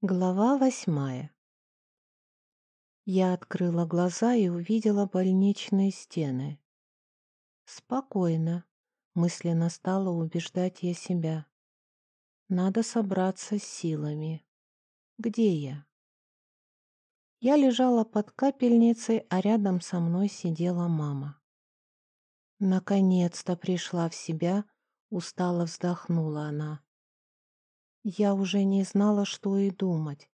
Глава восьмая Я открыла глаза и увидела больничные стены. Спокойно, мысленно стала убеждать я себя. Надо собраться с силами. Где я? Я лежала под капельницей, а рядом со мной сидела мама. Наконец-то пришла в себя, устало вздохнула она. Я уже не знала, что и думать.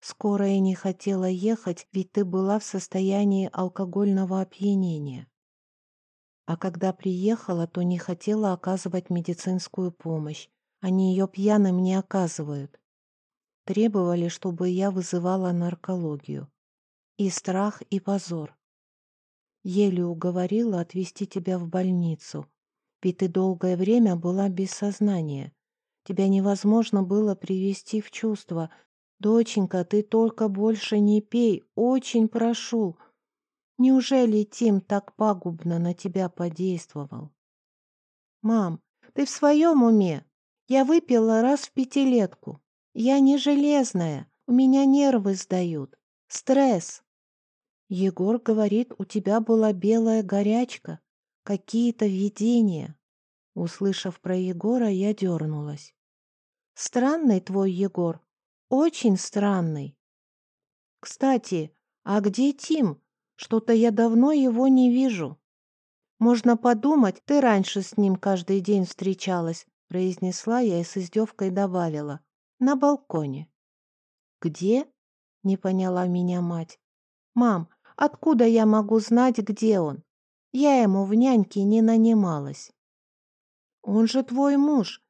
Скоро я не хотела ехать, ведь ты была в состоянии алкогольного опьянения. А когда приехала, то не хотела оказывать медицинскую помощь. Они ее пьяным не оказывают. Требовали, чтобы я вызывала наркологию. И страх, и позор. Еле уговорила отвезти тебя в больницу, ведь ты долгое время была без сознания. Тебя невозможно было привести в чувство. Доченька, ты только больше не пей, очень прошу. Неужели Тим так пагубно на тебя подействовал? Мам, ты в своем уме? Я выпила раз в пятилетку. Я не железная, у меня нервы сдают. Стресс. Егор говорит, у тебя была белая горячка, какие-то видения. Услышав про Егора, я дернулась. «Странный твой Егор, очень странный. Кстати, а где Тим? Что-то я давно его не вижу. Можно подумать, ты раньше с ним каждый день встречалась», произнесла я и с издевкой добавила. «На балконе». «Где?» — не поняла меня мать. «Мам, откуда я могу знать, где он? Я ему в няньке не нанималась». Он же твой муж.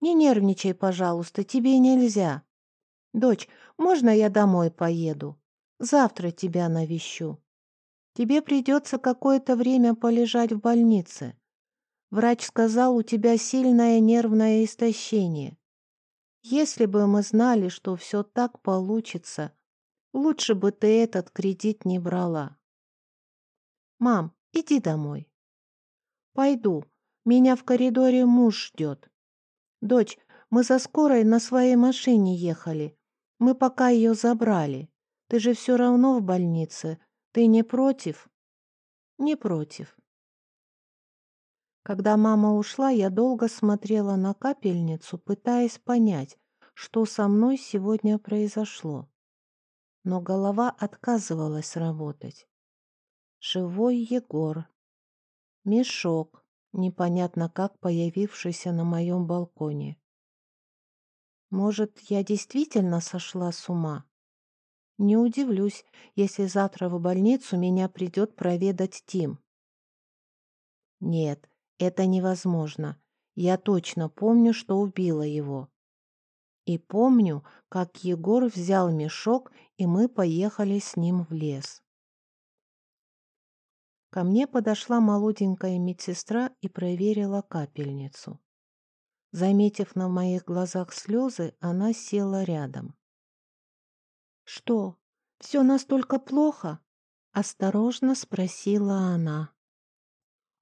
Не нервничай, пожалуйста, тебе нельзя. Дочь, можно я домой поеду? Завтра тебя навещу. Тебе придется какое-то время полежать в больнице. Врач сказал, у тебя сильное нервное истощение. Если бы мы знали, что все так получится, лучше бы ты этот кредит не брала. Мам, иди домой. Пойду, меня в коридоре муж ждет. Дочь, мы за скорой на своей машине ехали. Мы пока ее забрали. Ты же все равно в больнице. Ты не против? Не против. Когда мама ушла, я долго смотрела на капельницу, пытаясь понять, что со мной сегодня произошло. Но голова отказывалась работать. Живой Егор. Мешок непонятно как появившийся на моем балконе. Может, я действительно сошла с ума? Не удивлюсь, если завтра в больницу меня придет проведать Тим. Нет, это невозможно. Я точно помню, что убила его. И помню, как Егор взял мешок, и мы поехали с ним в лес. Ко мне подошла молоденькая медсестра и проверила капельницу. Заметив на моих глазах слезы, она села рядом. «Что, все настолько плохо?» — осторожно спросила она.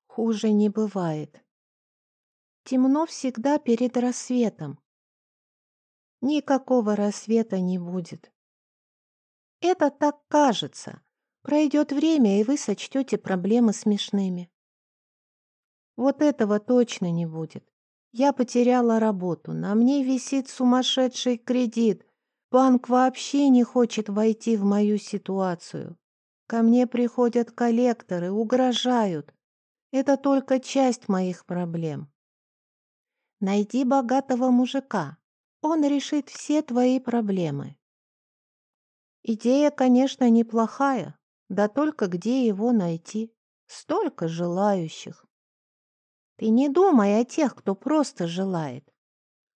«Хуже не бывает. Темно всегда перед рассветом. Никакого рассвета не будет. Это так кажется, Пройдет время, и вы сочтете проблемы смешными. Вот этого точно не будет. Я потеряла работу, на мне висит сумасшедший кредит. Банк вообще не хочет войти в мою ситуацию. Ко мне приходят коллекторы, угрожают. Это только часть моих проблем. Найди богатого мужика. Он решит все твои проблемы. Идея, конечно, неплохая, да только где его найти? Столько желающих. Ты не думай о тех, кто просто желает.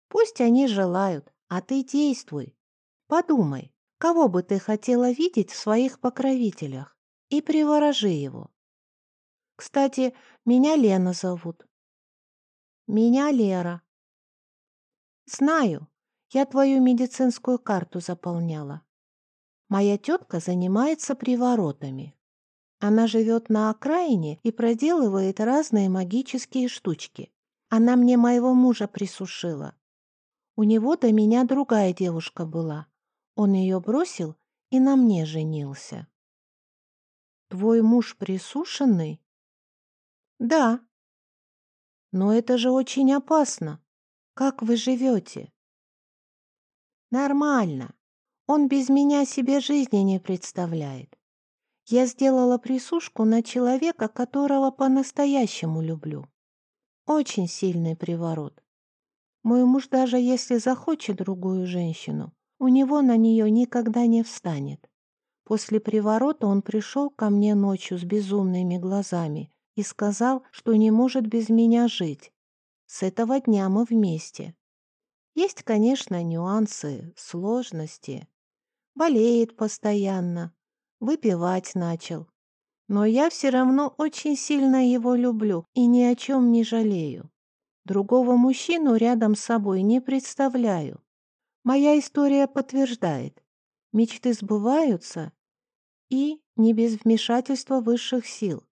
Пусть они желают, а ты действуй. Подумай, кого бы ты хотела видеть в своих покровителях, и приворожи его. Кстати, меня Лена зовут. Меня Лера. Знаю, я твою медицинскую карту заполняла. Моя тетка занимается приворотами. Она живет на окраине и проделывает разные магические штучки. Она мне моего мужа присушила. У него до меня другая девушка была. Он ее бросил и на мне женился. Твой муж присушенный? Да. Но это же очень опасно. Как вы живете? Нормально. Он без меня себе жизни не представляет. Я сделала присушку на человека, которого по-настоящему люблю. Очень сильный приворот. Мой муж даже если захочет другую женщину, у него на нее никогда не встанет. После приворота он пришел ко мне ночью с безумными глазами и сказал, что не может без меня жить. С этого дня мы вместе. Есть, конечно, нюансы, сложности. Болеет постоянно, выпивать начал. Но я все равно очень сильно его люблю и ни о чем не жалею. Другого мужчину рядом с собой не представляю. Моя история подтверждает. Мечты сбываются и не без вмешательства высших сил.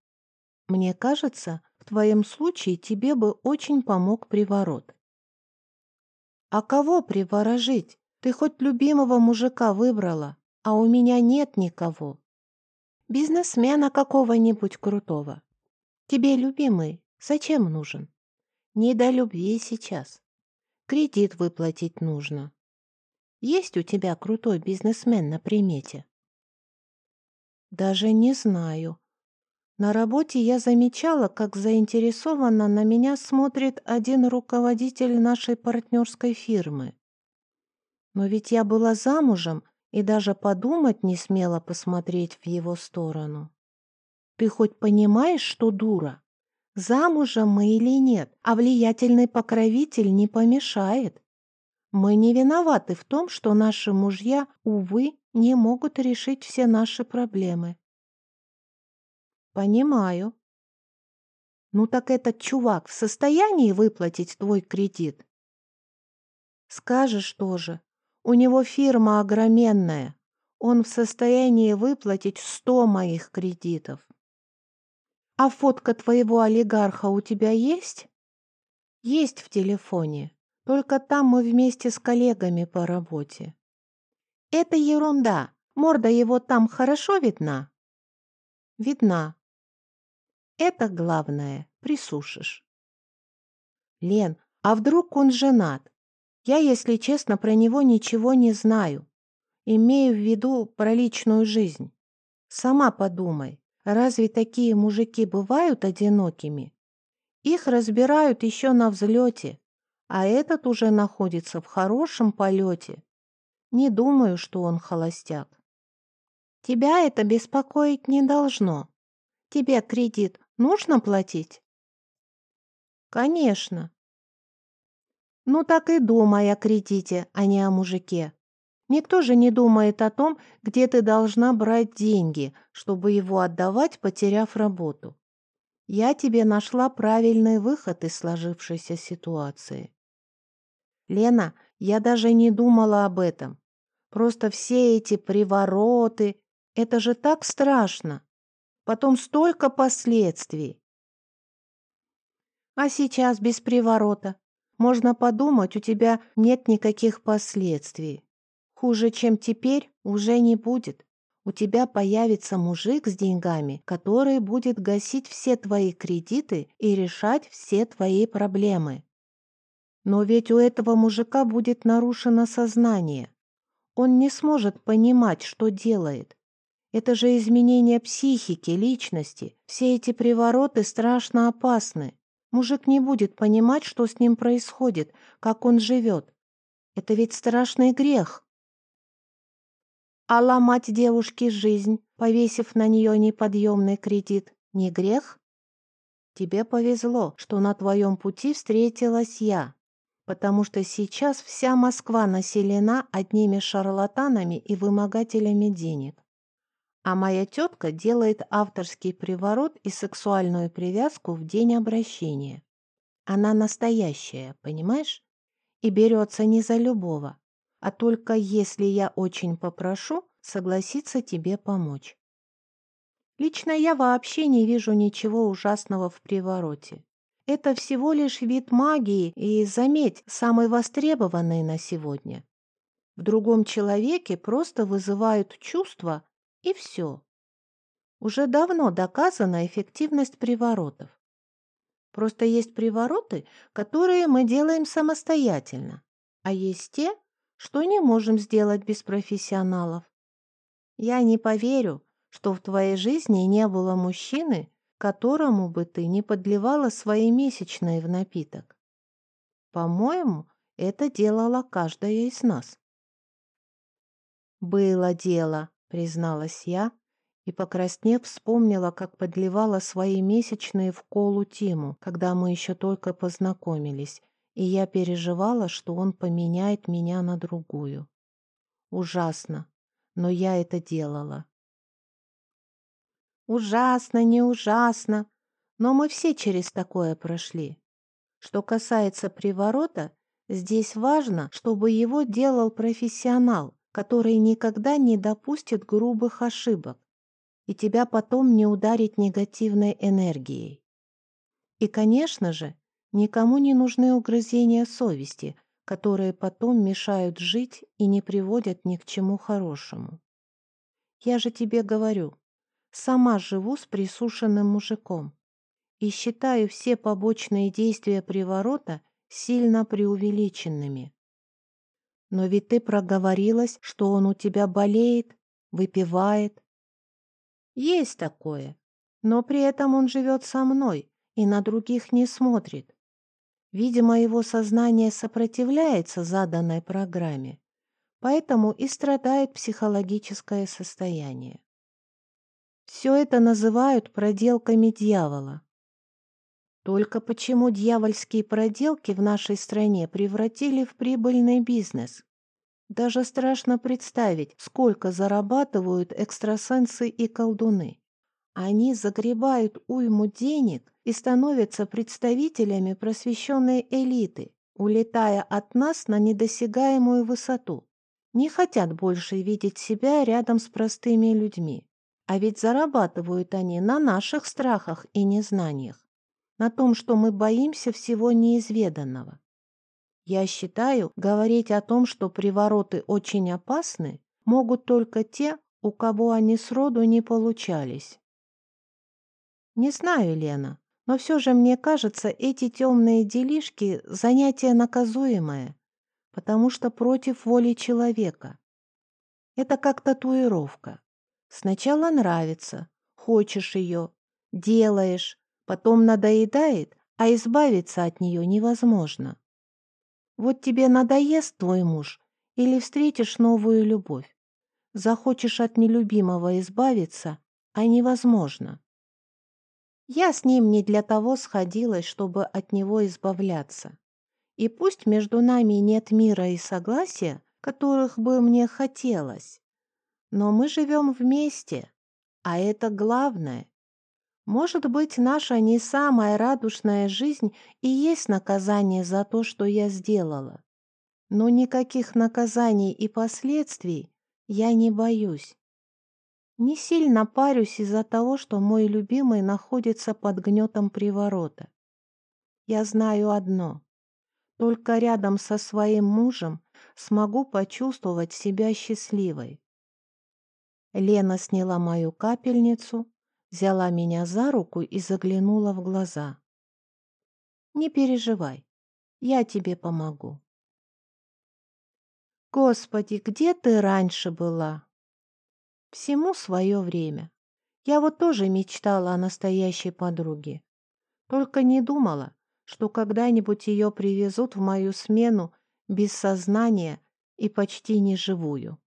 Мне кажется, в твоем случае тебе бы очень помог приворот. А кого приворожить? Ты хоть любимого мужика выбрала, а у меня нет никого. Бизнесмена какого-нибудь крутого. Тебе любимый зачем нужен? Не до любви сейчас. Кредит выплатить нужно. Есть у тебя крутой бизнесмен на примете? Даже не знаю. На работе я замечала, как заинтересованно на меня смотрит один руководитель нашей партнерской фирмы. Но ведь я была замужем и даже подумать не смела посмотреть в его сторону. Ты хоть понимаешь, что дура? Замужем мы или нет, а влиятельный покровитель не помешает. Мы не виноваты в том, что наши мужья, увы, не могут решить все наши проблемы. Понимаю. Ну так этот чувак в состоянии выплатить твой кредит? Скажешь тоже, у него фирма огроменная. Он в состоянии выплатить сто моих кредитов. А фотка твоего олигарха у тебя есть? Есть в телефоне. Только там мы вместе с коллегами по работе. Это ерунда. Морда его там хорошо видна? Видна. Это главное. Присушишь. Лен, а вдруг он женат? Я, если честно, про него ничего не знаю. Имею в виду про личную жизнь. Сама подумай, разве такие мужики бывают одинокими? Их разбирают еще на взлете, а этот уже находится в хорошем полете. Не думаю, что он холостяк. Тебя это беспокоить не должно. Тебе кредит нужно платить? Конечно, ну так и думай о кредите, а не о мужике. Никто же не думает о том, где ты должна брать деньги, чтобы его отдавать, потеряв работу. Я тебе нашла правильный выход из сложившейся ситуации. Лена, я даже не думала об этом. Просто все эти привороты, это же так страшно. Потом столько последствий. А сейчас без приворота можно подумать, у тебя нет никаких последствий. Хуже, чем теперь, уже не будет. У тебя появится мужик с деньгами, который будет гасить все твои кредиты и решать все твои проблемы. Но ведь у этого мужика будет нарушено сознание. Он не сможет понимать, что делает. Это же изменение психики, личности. Все эти привороты страшно опасны. Мужик не будет понимать, что с ним происходит, как он живет. Это ведь страшный грех. А ломать девушке жизнь, повесив на нее неподъемный кредит, не грех? Тебе повезло, что на твоем пути встретилась я, потому что сейчас вся Москва населена одними шарлатанами и вымогателями денег. А моя тетка делает авторский приворот и сексуальную привязку в день обращения. Она настоящая, понимаешь? И берется не за любого, а только если я очень попрошу, согласится тебе помочь. Лично я вообще не вижу ничего ужасного в привороте. Это всего лишь вид магии и, заметь, самый востребованный на сегодня. в другом человеке просто вызывают чувства, и все. Уже давно доказана эффективность приворотов. Просто есть привороты, которые мы делаем самостоятельно, а есть те, что не можем сделать без профессионалов. Я не поверю, что в твоей жизни не было мужчины, которому бы ты не подливала свои месячные в напиток. По-моему, это делала каждая из нас. «Было дело», — призналась я, и, покраснев, вспомнила, как подливала свои месячные в колу Тиму, когда мы еще только познакомились, и я переживала, что он поменяет меня на другую. Ужасно, но я это делала. Ужасно, не ужасно, но мы все через такое прошли. Что касается приворота, здесь важно, чтобы его делал профессионал, который никогда не допустит грубых ошибок, и тебя потом не ударить негативной энергией. И, конечно же, никому не нужны угрызения совести, которые потом мешают жить и не приводят ни к чему хорошему. Я же тебе говорю, сама живу с присушенным мужиком и считаю все побочные действия приворота сильно преувеличенными. Но ведь ты проговорилась, что он у тебя болеет, выпивает. Есть такое, но при этом он живет со мной и на других не смотрит. Видимо, его сознание сопротивляется заданной программе, поэтому и страдает психологическое состояние. Все это называют проделками дьявола. Только почему дьявольские проделки в нашей стране превратили в прибыльный бизнес? Даже страшно представить, сколько зарабатывают экстрасенсы и колдуны. Они загребают уйму денег и становятся представителями просвещенной элиты, улетая от нас на недосягаемую высоту. Не хотят больше видеть себя рядом с простыми людьми. А ведь зарабатывают они на наших страхах и незнаниях, на том, что мы боимся всего неизведанного. Я считаю, говорить о том, что привороты очень опасны, могут только те, у кого они сроду не получались. Не знаю, Лена, но все же мне кажется, эти темные делишки – занятие наказуемое, потому что против воли человека. Это как татуировка. Сначала нравится, хочешь ее, делаешь, потом надоедает, а избавиться от нее невозможно. Вот тебе надоест твой муж или встретишь новую любовь. Захочешь от нелюбимого избавиться, а невозможно. Я с ним не для того сходилась, чтобы от него избавляться. И пусть между нами нет мира и согласия, которых бы мне хотелось, но мы живем вместе, а это главное. Может быть, наша не самая радушная жизнь и есть наказание за то, что я сделала. Но никаких наказаний и последствий я не боюсь. Не сильно парюсь из-за того, что мой любимый находится под гнетом приворота. Я знаю одно. Только рядом со своим мужем смогу почувствовать себя счастливой. Лена сняла мою капельницу, взяла меня за руку и заглянула в глаза. «Не переживай, я тебе помогу». «Господи, где ты раньше была?» «Всему свое время. Я вот тоже мечтала о настоящей подруге. Только не думала, что когда-нибудь ее привезут в мою смену без сознания и почти неживую.